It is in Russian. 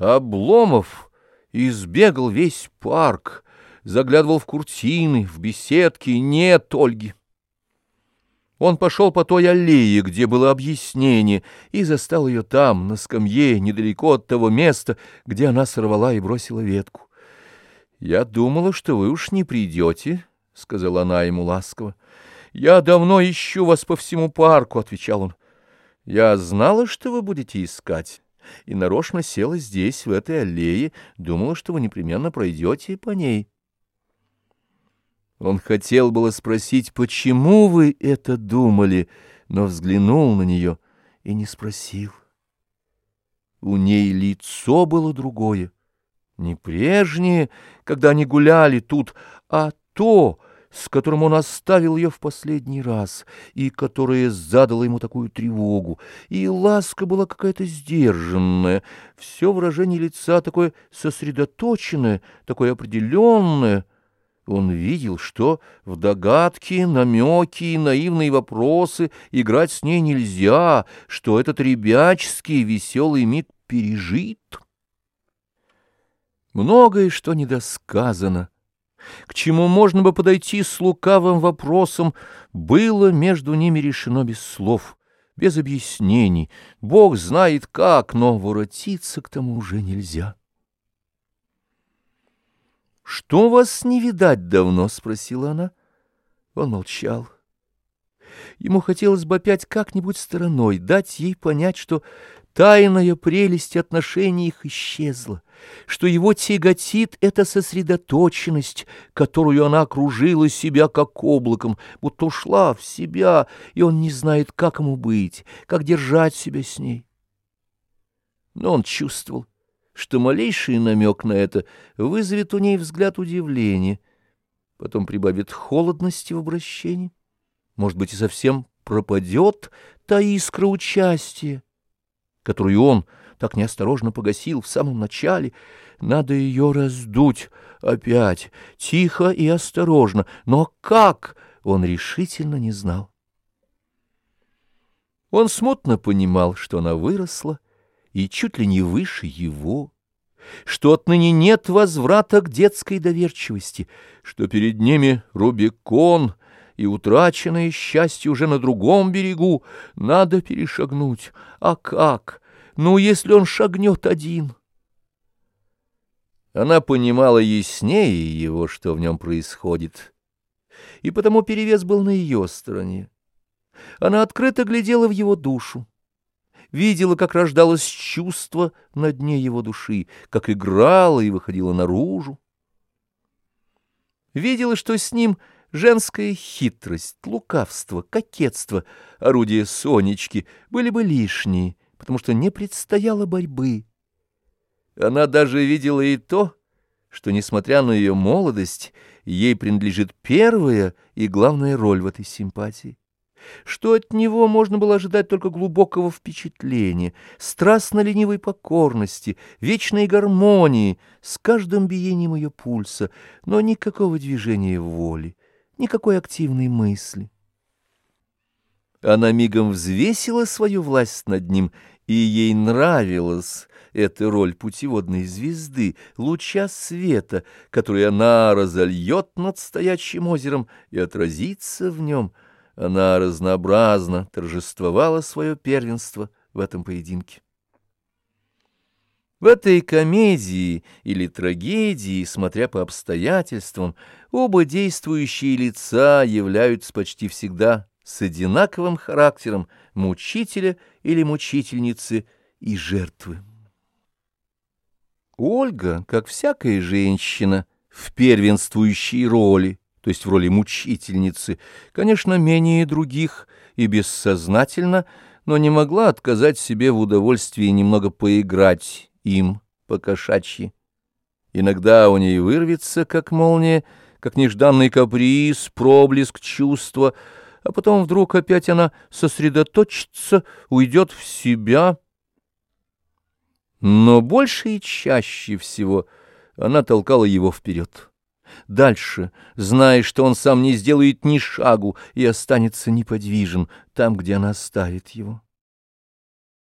Обломов избегал весь парк, заглядывал в куртины, в беседки, нет Ольги. Он пошел по той аллее, где было объяснение, и застал ее там, на скамье, недалеко от того места, где она сорвала и бросила ветку. «Я думала, что вы уж не придете», — сказала она ему ласково. «Я давно ищу вас по всему парку», — отвечал он. «Я знала, что вы будете искать, и нарочно села здесь, в этой аллее, думала, что вы непременно пройдете по ней». Он хотел было спросить, почему вы это думали, но взглянул на нее и не спросил. У ней лицо было другое, не прежнее, когда они гуляли тут, а то, с которым он оставил ее в последний раз, и которое задало ему такую тревогу, и ласка была какая-то сдержанная, все выражение лица такое сосредоточенное, такое определенное — он видел, что в догадки, намеки и наивные вопросы играть с ней нельзя, что этот ребяческий веселый миг пережит. Многое, что недосказано, к чему можно бы подойти с лукавым вопросом, было между ними решено без слов, без объяснений. Бог знает как, но воротиться к тому уже нельзя. «Что вас не видать давно?» — спросила она. Он молчал. Ему хотелось бы опять как-нибудь стороной дать ей понять, что тайная прелесть отношений их исчезла, что его тяготит эта сосредоточенность, которую она окружила себя как облаком, будто ушла в себя, и он не знает, как ему быть, как держать себя с ней. Но он чувствовал, что малейший намек на это вызовет у ней взгляд удивления, потом прибавит холодности в обращении, может быть, и совсем пропадет та искра участия, которую он так неосторожно погасил в самом начале. Надо ее раздуть опять, тихо и осторожно, но как, он решительно не знал. Он смутно понимал, что она выросла, и чуть ли не выше его, что отныне нет возврата к детской доверчивости, что перед ними Рубикон и утраченное счастье уже на другом берегу, надо перешагнуть. А как? Ну, если он шагнет один? Она понимала яснее его, что в нем происходит, и потому перевес был на ее стороне. Она открыто глядела в его душу видела, как рождалось чувство на дне его души, как играло и выходило наружу. Видела, что с ним женская хитрость, лукавство, кокетство, орудия Сонечки были бы лишние, потому что не предстояло борьбы. Она даже видела и то, что, несмотря на ее молодость, ей принадлежит первая и главная роль в этой симпатии что от него можно было ожидать только глубокого впечатления, страстно-ленивой покорности, вечной гармонии с каждым биением ее пульса, но никакого движения воли, никакой активной мысли. Она мигом взвесила свою власть над ним, и ей нравилась эта роль путеводной звезды, луча света, который она разольет над стоячим озером и отразится в нем — она разнообразно торжествовала свое первенство в этом поединке. В этой комедии или трагедии, смотря по обстоятельствам, оба действующие лица являются почти всегда с одинаковым характером мучителя или мучительницы и жертвы. Ольга, как всякая женщина, в первенствующей роли, то есть в роли мучительницы, конечно, менее других и бессознательно, но не могла отказать себе в удовольствии немного поиграть им по-кошачьи. Иногда у ней вырвется, как молния, как нежданный каприз, проблеск чувства, а потом вдруг опять она сосредоточится, уйдет в себя. Но больше и чаще всего она толкала его вперед дальше, зная, что он сам не сделает ни шагу и останется неподвижен там, где она оставит его.